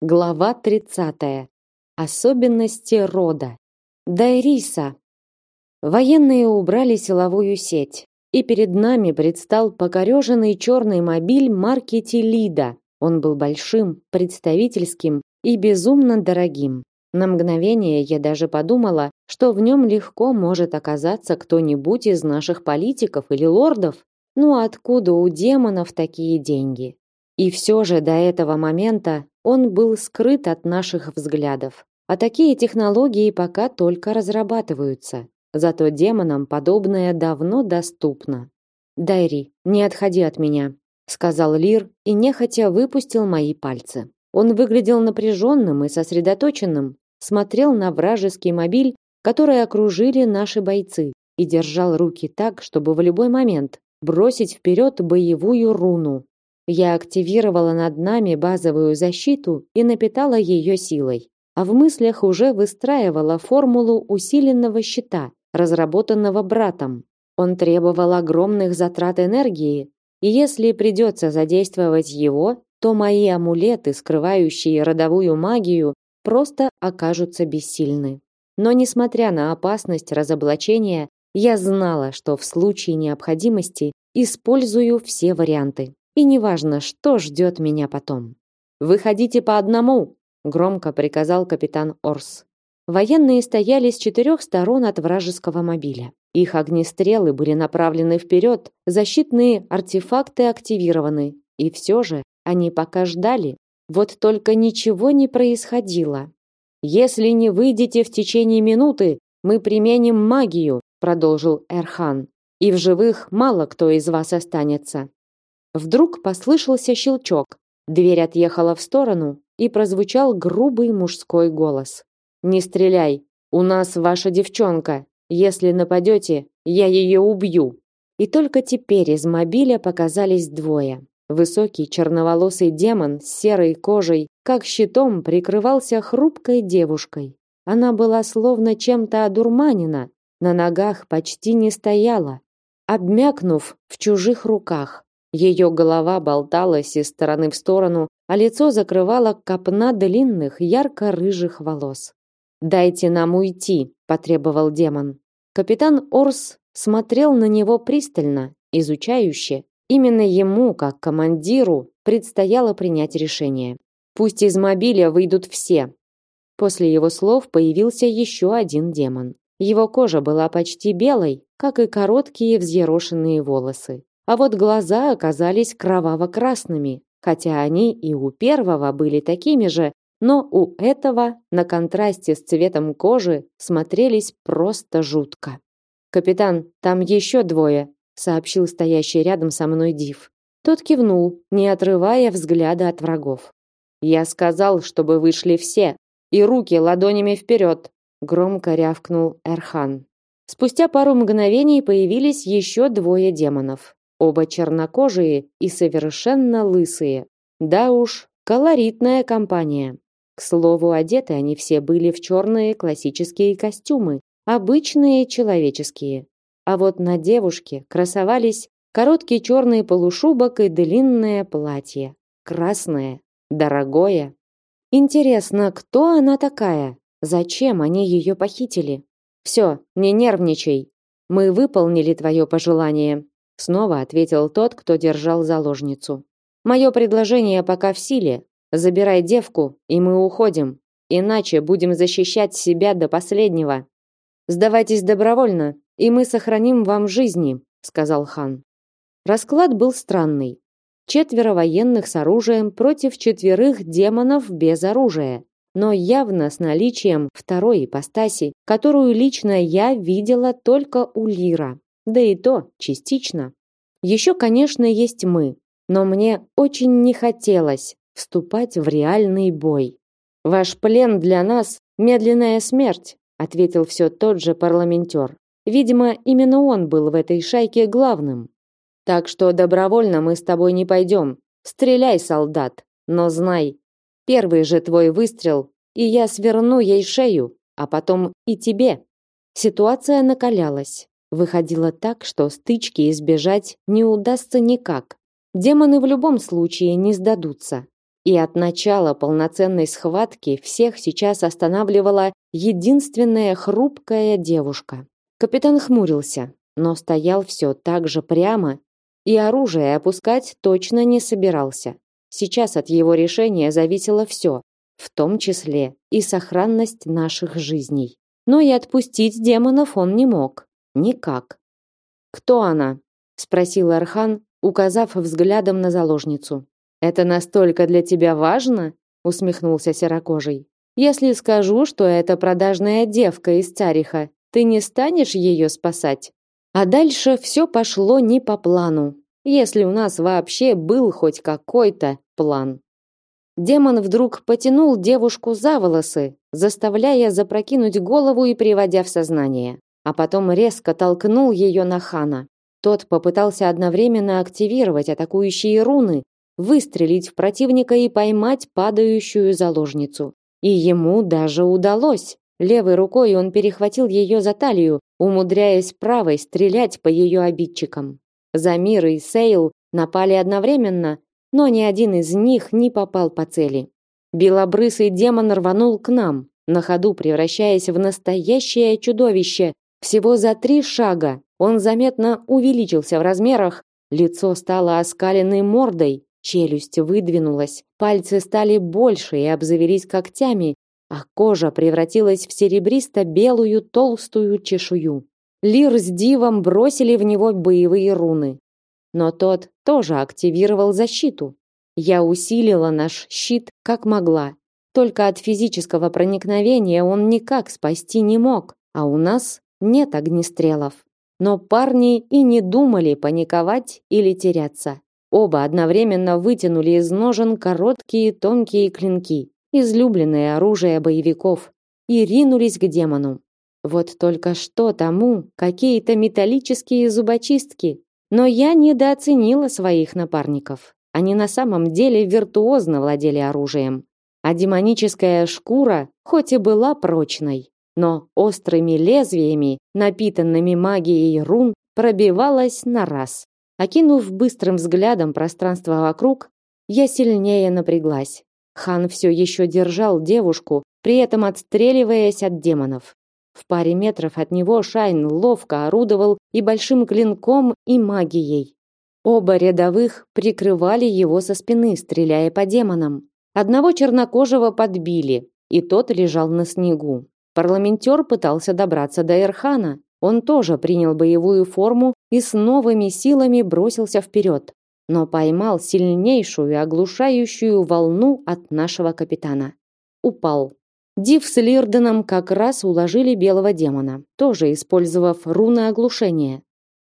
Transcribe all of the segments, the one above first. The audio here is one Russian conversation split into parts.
Глава 30. Особенности рода. Дайриса. Военные убрали силовую сеть, и перед нами предстал покореженный черный мобиль марки Телида. Он был большим, представительским и безумно дорогим. На мгновение я даже подумала, что в нем легко может оказаться кто-нибудь из наших политиков или лордов. Ну откуда у демонов такие деньги? И все же до этого момента он был скрыт от наших взглядов. А такие технологии пока только разрабатываются. Зато демонам подобное давно доступно. Дайри, не отходи от меня, сказал Лир и нехотя выпустил мои пальцы. Он выглядел напряженным и сосредоточенным, смотрел на вражеский мобиль, который окружили наши бойцы, и держал руки так, чтобы в любой момент бросить вперед боевую руну. Я активировала над нами базовую защиту и напитала ее силой. А в мыслях уже выстраивала формулу усиленного щита, разработанного братом. Он требовал огромных затрат энергии, и если придется задействовать его, то мои амулеты, скрывающие родовую магию, просто окажутся бессильны. Но несмотря на опасность разоблачения, я знала, что в случае необходимости использую все варианты. И неважно, что ждет меня потом. Выходите по одному, громко приказал капитан Орс. Военные стояли с четырех сторон от вражеского мобиля. Их огнестрелы были направлены вперед, защитные артефакты активированы, и все же они пока ждали. Вот только ничего не происходило. Если не выйдете в течение минуты, мы применим магию, продолжил Эрхан. И в живых мало кто из вас останется. Вдруг послышался щелчок. Дверь отъехала в сторону, и прозвучал грубый мужской голос. Не стреляй. У нас ваша девчонка. Если нападете, я ее убью. И только теперь из мобиля показались двое. Высокий черноволосый демон с серой кожей, как щитом, прикрывался хрупкой девушкой. Она была словно чем-то одурманена, на ногах почти не стояла, обмякнув в чужих руках. Ее голова болталась из стороны в сторону, а лицо закрывала копна длинных ярко-рыжих волос. "Дайте нам уйти", потребовал демон. Капитан Орс смотрел на него пристально, изучающе. Именно ему, как командиру, предстояло принять решение. Пусть из мобиля выйдут все. После его слов появился еще один демон. Его кожа была почти белой, как и короткие взъерошенные волосы. А вот глаза оказались кроваво-красными, хотя они и у первого были такими же, но у этого на контрасте с цветом кожи смотрелись просто жутко. Капитан, там еще двое, сообщил стоящий рядом со мной Див. Тот кивнул, не отрывая взгляда от врагов. Я сказал, чтобы вышли все, и руки ладонями вперед, громко рявкнул Эрхан. Спустя пару мгновений появились еще двое демонов. Оба чернокожие и совершенно лысые. Да уж, колоритная компания. К слову, одеты они все были в черные классические костюмы, обычные человеческие. А вот на девушке красовались короткий черный полушубок и длинное платье. Красное, дорогое. Интересно, кто она такая? Зачем они ее похитили? Все, не нервничай. Мы выполнили твое пожелание, снова ответил тот, кто держал заложницу. Мое предложение пока в силе. Забирай девку, и мы уходим. Иначе будем защищать себя до последнего. Сдавайтесь добровольно, и мы сохраним вам жизни, сказал хан. Расклад был странный. Четверо военных с оружием против четверых демонов без оружия, но явно с наличием второй ипостаси, которую лично я видела только у Лира да и то частично. Еще, конечно, есть мы, но мне очень не хотелось вступать в реальный бой. Ваш плен для нас медленная смерть, ответил все тот же парламентер. Видимо, именно он был в этой шайке главным. Так что добровольно мы с тобой не пойдем. Стреляй, солдат, но знай, первый же твой выстрел, и я сверну ей шею, а потом и тебе. Ситуация накалялась. Выходило так, что стычки избежать не удастся никак. Демоны в любом случае не сдадутся. И от начала полноценной схватки всех сейчас останавливала единственная хрупкая девушка. Капитан хмурился, но стоял все так же прямо и оружие опускать точно не собирался. Сейчас от его решения зависело все, в том числе и сохранность наших жизней. Но и отпустить демонов он не мог. Никак. «Кто она?» – спросил Архан, указав взглядом на заложницу. «Это настолько для тебя важно?» – усмехнулся серокожий. «Если скажу, что это продажная девка из Цариха, ты не станешь ее спасать?» А дальше все пошло не по плану, если у нас вообще был хоть какой-то план. Демон вдруг потянул девушку за волосы, заставляя запрокинуть голову и приводя в сознание, а потом резко толкнул ее на Хана. Тот попытался одновременно активировать атакующие руны, выстрелить в противника и поймать падающую заложницу. И ему даже удалось. Левой рукой он перехватил ее за талию, умудряясь правой стрелять по ее обидчикам. Замир и Сейл напали одновременно, но ни один из них не попал по цели. Белобрысый демон рванул к нам, на ходу превращаясь в настоящее чудовище. Всего за три шага он заметно увеличился в размерах, лицо стало оскаленной мордой, челюсть выдвинулась, пальцы стали больше и обзавелись когтями, а кожа превратилась в серебристо-белую толстую чешую. Лир с Дивом бросили в него боевые руны но тот тоже активировал защиту. Я усилила наш щит как могла. Только от физического проникновения он никак спасти не мог, а у нас нет огнестрелов. Но парни и не думали паниковать или теряться. Оба одновременно вытянули из ножен короткие тонкие клинки, излюбленное оружие боевиков, и ринулись к демону. Вот только что тому какие-то металлические зубочистки, но я недооценила своих напарников. Они на самом деле виртуозно владели оружием. А демоническая шкура, хоть и была прочной, но острыми лезвиями, напитанными магией рун, пробивалась на раз. Окинув быстрым взглядом пространство вокруг, я сильнее напряглась. Хан все еще держал девушку, при этом отстреливаясь от демонов. В паре метров от него Шайн ловко орудовал и большим клинком, и магией. Оба рядовых прикрывали его со спины, стреляя по демонам. Одного чернокожего подбили, и тот лежал на снегу. Парламентер пытался добраться до Эрхана. Он тоже принял боевую форму и с новыми силами бросился вперед, но поймал сильнейшую оглушающую волну от нашего капитана. Упал. Див с Лирденом как раз уложили белого демона, тоже использовав руны оглушения.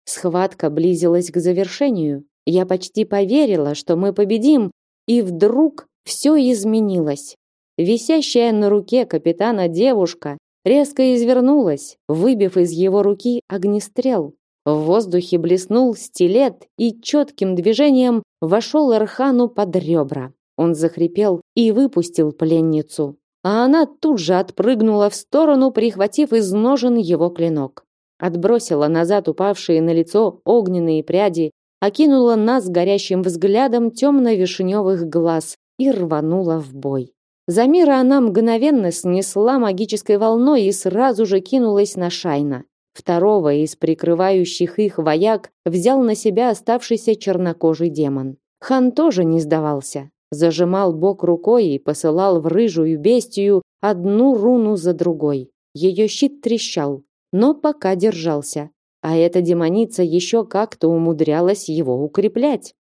Схватка близилась к завершению. Я почти поверила, что мы победим, и вдруг все изменилось. Висящая на руке капитана девушка резко извернулась, выбив из его руки огнестрел. В воздухе блеснул стилет и четким движением вошел Эрхану под ребра. Он захрипел и выпустил пленницу а она тут же отпрыгнула в сторону, прихватив из ножен его клинок. Отбросила назад упавшие на лицо огненные пряди, окинула нас горящим взглядом темно-вишневых глаз и рванула в бой. Замира она мгновенно снесла магической волной и сразу же кинулась на Шайна. Второго из прикрывающих их вояк взял на себя оставшийся чернокожий демон. Хан тоже не сдавался зажимал бок рукой и посылал в рыжую бестию одну руну за другой. Ее щит трещал, но пока держался, а эта демоница еще как-то умудрялась его укреплять.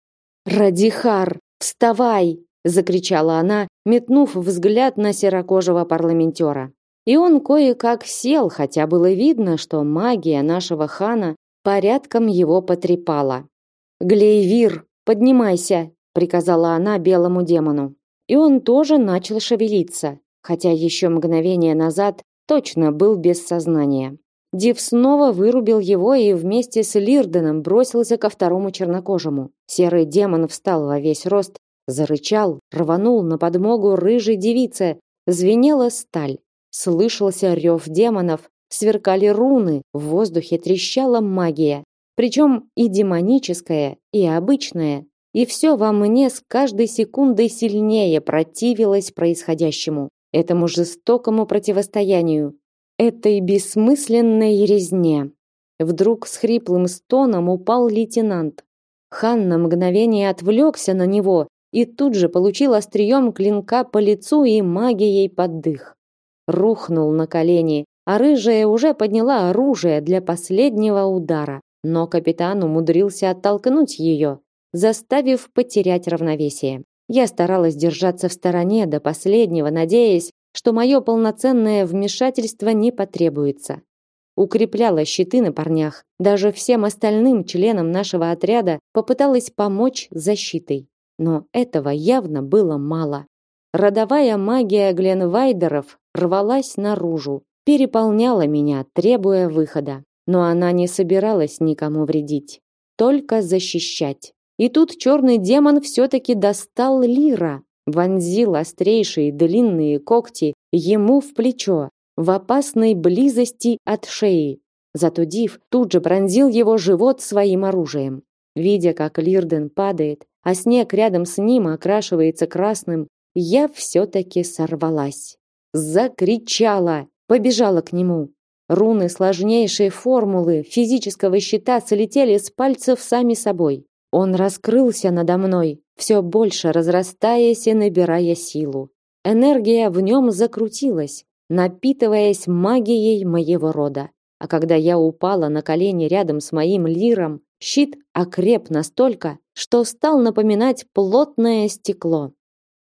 «Радихар, вставай!» – закричала она, метнув взгляд на серокожего парламентера. И он кое-как сел, хотя было видно, что магия нашего хана порядком его потрепала. «Глейвир, поднимайся!» приказала она белому демону. И он тоже начал шевелиться, хотя еще мгновение назад точно был без сознания. Див снова вырубил его и вместе с Лирденом бросился ко второму чернокожему. Серый демон встал во весь рост, зарычал, рванул на подмогу рыжей девице. Звенела сталь, слышался рев демонов, сверкали руны, в воздухе трещала магия. Причем и демоническая, и обычная, и все во мне с каждой секундой сильнее противилось происходящему, этому жестокому противостоянию, этой бессмысленной резне. Вдруг с хриплым стоном упал лейтенант. Хан на мгновение отвлекся на него и тут же получил острием клинка по лицу и магией под дых. Рухнул на колени, а рыжая уже подняла оружие для последнего удара. Но капитан умудрился оттолкнуть ее, заставив потерять равновесие. Я старалась держаться в стороне до последнего, надеясь, что мое полноценное вмешательство не потребуется. Укрепляла щиты на парнях. Даже всем остальным членам нашего отряда попыталась помочь защитой. Но этого явно было мало. Родовая магия Гленвайдеров рвалась наружу, переполняла меня, требуя выхода. Но она не собиралась никому вредить, только защищать. И тут черный демон все-таки достал Лира, вонзил острейшие длинные когти ему в плечо, в опасной близости от шеи. Зато Див тут же пронзил его живот своим оружием. Видя, как Лирден падает, а снег рядом с ним окрашивается красным, я все-таки сорвалась. Закричала, побежала к нему. Руны сложнейшие формулы физического щита слетели с пальцев сами собой. Он раскрылся надо мной, все больше разрастаясь и набирая силу. Энергия в нем закрутилась, напитываясь магией моего рода. А когда я упала на колени рядом с моим лиром, щит окреп настолько, что стал напоминать плотное стекло.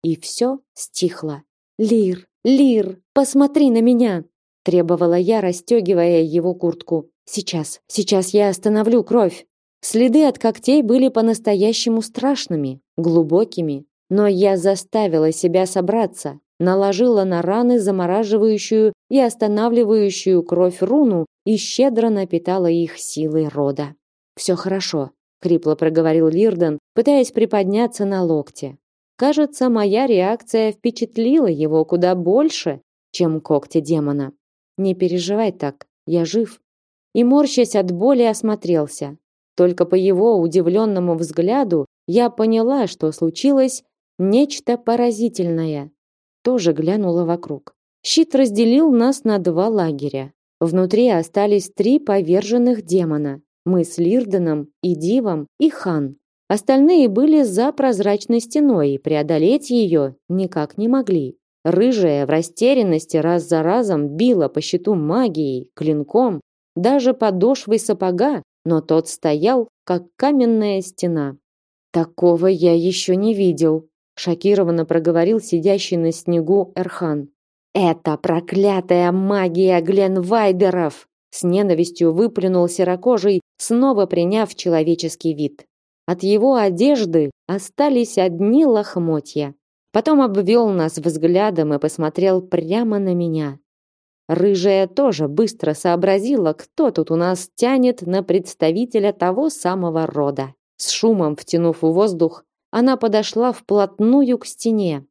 И все стихло. «Лир, Лир, посмотри на меня!» требовала я, расстегивая его куртку. «Сейчас, сейчас я остановлю кровь!» Следы от когтей были по-настоящему страшными, глубокими, но я заставила себя собраться, наложила на раны замораживающую и останавливающую кровь руну и щедро напитала их силой рода. Все хорошо, хрипло проговорил Лирден, пытаясь приподняться на локте. Кажется, моя реакция впечатлила его куда больше, чем когти демона. Не переживай так, я жив. И морщась от боли осмотрелся. Только по его удивленному взгляду я поняла, что случилось нечто поразительное. Тоже глянула вокруг. Щит разделил нас на два лагеря. Внутри остались три поверженных демона. Мы с Лирденом и Дивом и Хан. Остальные были за прозрачной стеной и преодолеть ее никак не могли. Рыжая в растерянности раз за разом била по щиту магией, клинком, даже подошвой сапога но тот стоял, как каменная стена. Такого я еще не видел, шокированно проговорил сидящий на снегу Эрхан. Это проклятая магия Гленвайдеров, с ненавистью выплюнул серокожий, снова приняв человеческий вид. От его одежды остались одни лохмотья. Потом обвел нас взглядом и посмотрел прямо на меня. Рыжая тоже быстро сообразила, кто тут у нас тянет на представителя того самого рода. С шумом втянув воздух, она подошла вплотную к стене.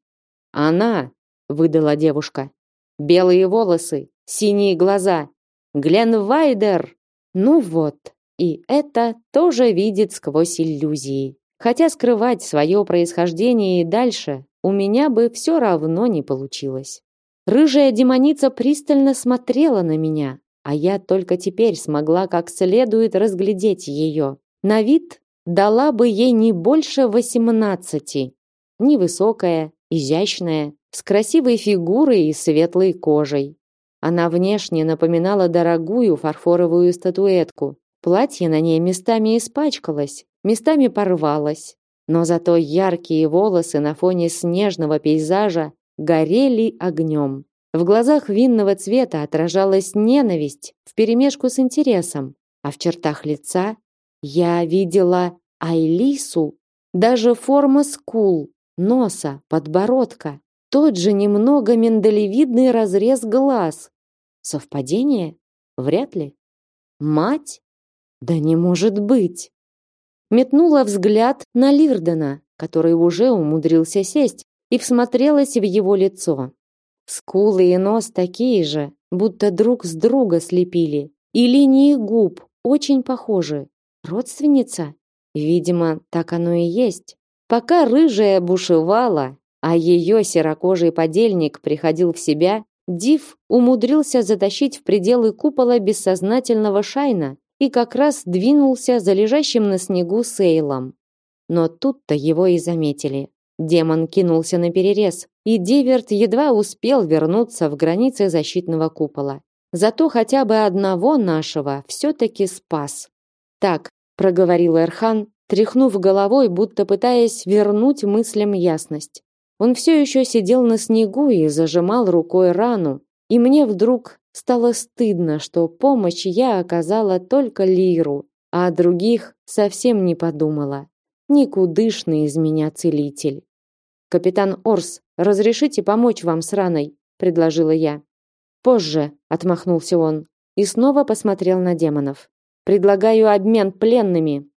«Она!» — выдала девушка. «Белые волосы, синие глаза. Глен Вайдер!» Ну вот, и это тоже видит сквозь иллюзии. Хотя скрывать свое происхождение и дальше у меня бы все равно не получилось. Рыжая демоница пристально смотрела на меня, а я только теперь смогла как следует разглядеть ее. На вид дала бы ей не больше восемнадцати. Невысокая, изящная, с красивой фигурой и светлой кожей. Она внешне напоминала дорогую фарфоровую статуэтку. Платье на ней местами испачкалось, местами порвалось, но зато яркие волосы на фоне снежного пейзажа горели огнем. В глазах винного цвета отражалась ненависть вперемешку с интересом, а в чертах лица я видела Айлису, даже форма скул, носа, подбородка, тот же немного миндалевидный разрез глаз. Совпадение? Вряд ли. Мать? Да не может быть. Метнула взгляд на Лирдена, который уже умудрился сесть, и всмотрелась в его лицо. Скулы и нос такие же, будто друг с друга слепили, и линии губ очень похожи. Родственница? Видимо, так оно и есть. Пока рыжая бушевала, а ее серокожий подельник приходил в себя, Див умудрился затащить в пределы купола бессознательного Шайна и как раз двинулся за лежащим на снегу Сейлом. Но тут-то его и заметили. Демон кинулся на перерез, и Диверт едва успел вернуться в границы защитного купола. Зато хотя бы одного нашего все-таки спас. «Так», — проговорил Эрхан, тряхнув головой, будто пытаясь вернуть мыслям ясность. Он все еще сидел на снегу и зажимал рукой рану, и мне вдруг стало стыдно, что помощь я оказала только Лиру, а о других совсем не подумала. Никудышный из меня целитель. Капитан Орс, разрешите помочь вам с раной, предложила я. Позже, отмахнулся он и снова посмотрел на демонов. Предлагаю обмен пленными.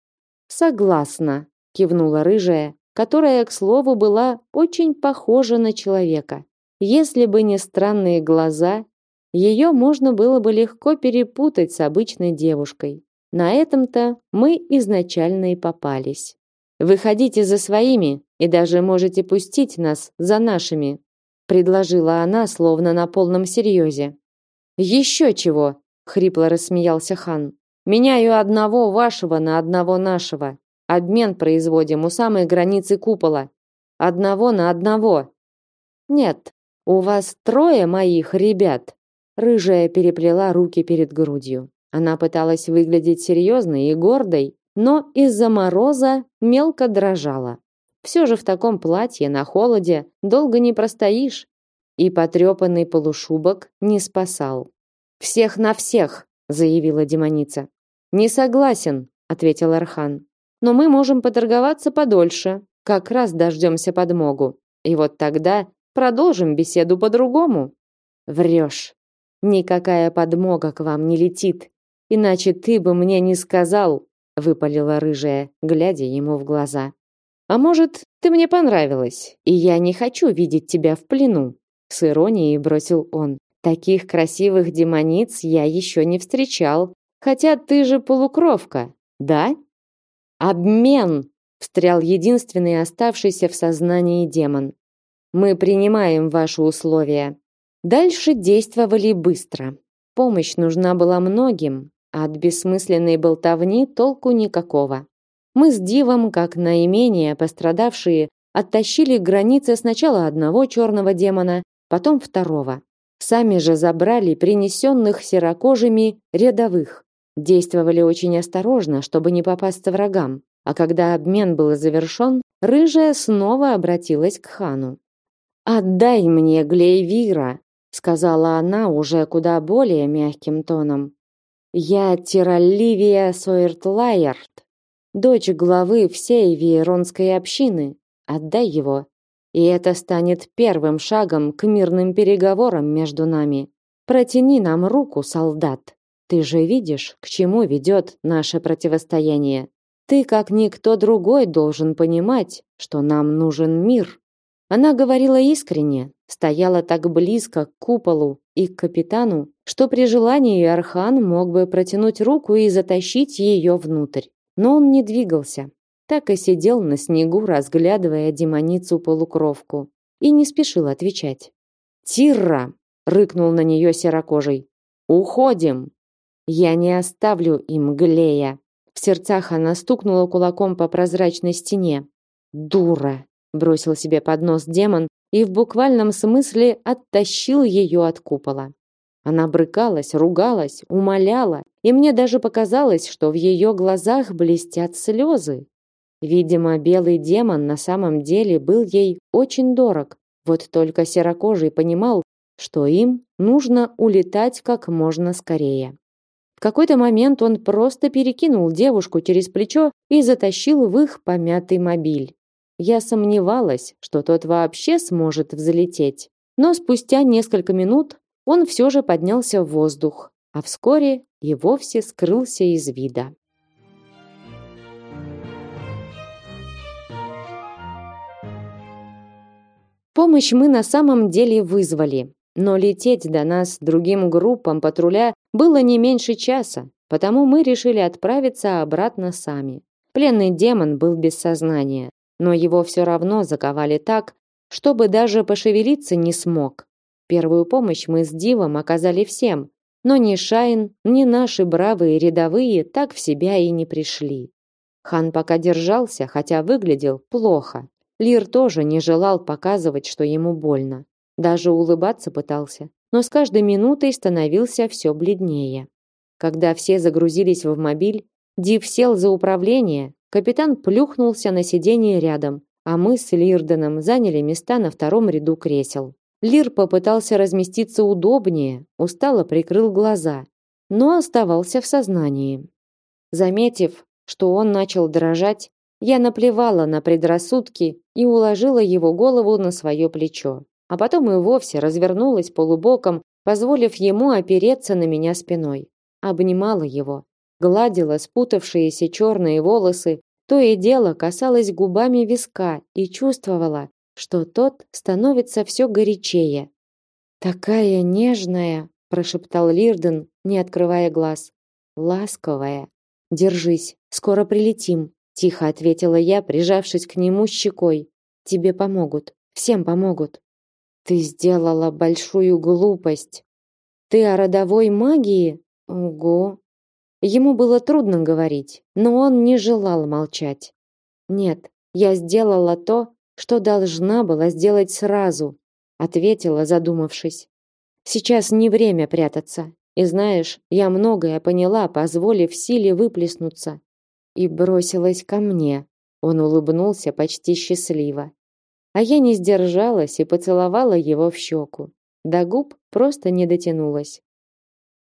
Согласна, кивнула рыжая, которая, к слову, была очень похожа на человека. Если бы не странные глаза, ее можно было бы легко перепутать с обычной девушкой. На этом-то мы изначально и попались. Выходите за своими и даже можете пустить нас за нашими, предложила она, словно на полном серьезе. Еще чего, хрипло рассмеялся хан. Меняю одного вашего на одного нашего. Обмен производим у самой границы купола. Одного на одного. Нет, у вас трое моих ребят. Рыжая переплела руки перед грудью. Она пыталась выглядеть серьезной и гордой, но из-за мороза мелко дрожала. Все же в таком платье на холоде долго не простоишь, и потрепанный полушубок не спасал. «Всех на всех!» — заявила демоница. «Не согласен», — ответил Архан но мы можем поторговаться подольше. Как раз дождемся подмогу. И вот тогда продолжим беседу по-другому. Врешь. Никакая подмога к вам не летит. Иначе ты бы мне не сказал, выпалила рыжая, глядя ему в глаза. А может, ты мне понравилась, и я не хочу видеть тебя в плену, с иронией бросил он. Таких красивых демониц я еще не встречал, хотя ты же полукровка, да? Обмен, встрял единственный оставшийся в сознании демон. Мы принимаем ваши условия. Дальше действовали быстро. Помощь нужна была многим, а от бессмысленной болтовни толку никакого. Мы с Дивом, как наименее пострадавшие, оттащили к границе сначала одного черного демона, потом второго. Сами же забрали принесенных серокожими рядовых. Действовали очень осторожно, чтобы не попасться врагам. А когда обмен был завершен, рыжая снова обратилась к хану. «Отдай мне Глейвира», — сказала она уже куда более мягким тоном. «Я Тиралливия Сойертлайерт, дочь главы всей Вейронской общины. Отдай его, и это станет первым шагом к мирным переговорам между нами. Протяни нам руку, солдат». Ты же видишь, к чему ведет наше противостояние. Ты, как никто другой, должен понимать, что нам нужен мир. Она говорила искренне, стояла так близко к куполу и к капитану, что при желании Архан мог бы протянуть руку и затащить ее внутрь. Но он не двигался, так и сидел на снегу, разглядывая демоницу-полукровку, и не спешил отвечать. «Тирра!» — рыкнул на нее серокожий. «Уходим!» Я не оставлю им Глея. В сердцах она стукнула кулаком по прозрачной стене. Дура, бросил себе под нос демон и в буквальном смысле оттащил ее от купола. Она брыкалась, ругалась, умоляла, и мне даже показалось, что в ее глазах блестят слезы. Видимо, белый демон на самом деле был ей очень дорог. Вот только серокожий понимал, что им нужно улетать как можно скорее какой-то момент он просто перекинул девушку через плечо и затащил в их помятый мобиль. Я сомневалась, что тот вообще сможет взлететь. Но спустя несколько минут он все же поднялся в воздух, а вскоре и вовсе скрылся из вида. Помощь мы на самом деле вызвали, но лететь до нас другим группам патруля было не меньше часа, потому мы решили отправиться обратно сами. Пленный демон был без сознания, но его все равно заковали так, чтобы даже пошевелиться не смог. Первую помощь мы с Дивом оказали всем, но ни Шайн, ни наши бравые рядовые так в себя и не пришли. Хан пока держался, хотя выглядел плохо. Лир тоже не желал показывать, что ему больно. Даже улыбаться пытался, но с каждой минутой становился все бледнее. Когда все загрузились в мобиль, Див сел за управление, капитан плюхнулся на сиденье рядом, а мы с Лирденом заняли места на втором ряду кресел. Лир попытался разместиться удобнее, устало прикрыл глаза, но оставался в сознании. Заметив, что он начал дрожать, я наплевала на предрассудки и уложила его голову на свое плечо, а потом и вовсе развернулась полубоком, позволив ему опереться на меня спиной. Обнимала его, гладила спутавшиеся черные волосы, то и дело касалась губами виска и чувствовала, что тот становится все горячее. «Такая нежная!» – прошептал Лирден, не открывая глаз. «Ласковая! Держись, скоро прилетим!» – тихо ответила я, прижавшись к нему щекой. «Тебе помогут, всем помогут!» «Ты сделала большую глупость!» «Ты о родовой магии?» «Ого!» Ему было трудно говорить, но он не желал молчать. «Нет, я сделала то, что должна была сделать сразу, ответила, задумавшись. Сейчас не время прятаться. И знаешь, я многое поняла, позволив силе выплеснуться. И бросилась ко мне. Он улыбнулся почти счастливо. А я не сдержалась и поцеловала его в щеку. До губ просто не дотянулась.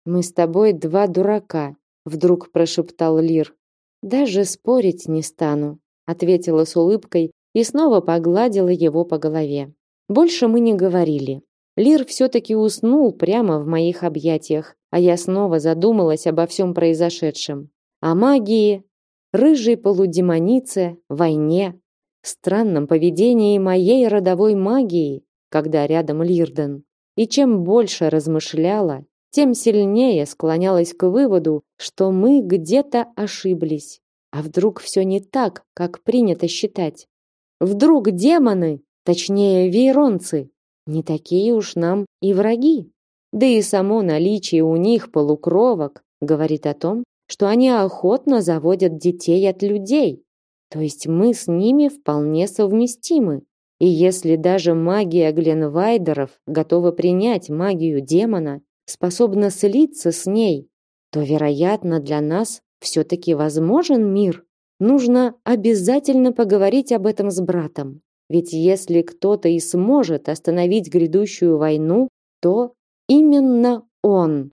Мы с тобой два дурака, вдруг прошептал Лир. Даже спорить не стану, ответила с улыбкой и снова погладила его по голове. Больше мы не говорили. Лир все-таки уснул прямо в моих объятиях, а я снова задумалась обо всем произошедшем. О магии, рыжей полудемонице, войне, странном поведении моей родовой магии, когда рядом Лирден. И чем больше размышляла, тем сильнее склонялась к выводу, что мы где-то ошиблись. А вдруг все не так, как принято считать? Вдруг демоны, точнее вейронцы, не такие уж нам и враги. Да и само наличие у них полукровок говорит о том, что они охотно заводят детей от людей. То есть мы с ними вполне совместимы. И если даже магия Гленвайдеров готова принять магию демона, способна слиться с ней, то, вероятно, для нас все-таки возможен мир. Нужно обязательно поговорить об этом с братом. Ведь если кто-то и сможет остановить грядущую войну, то именно он.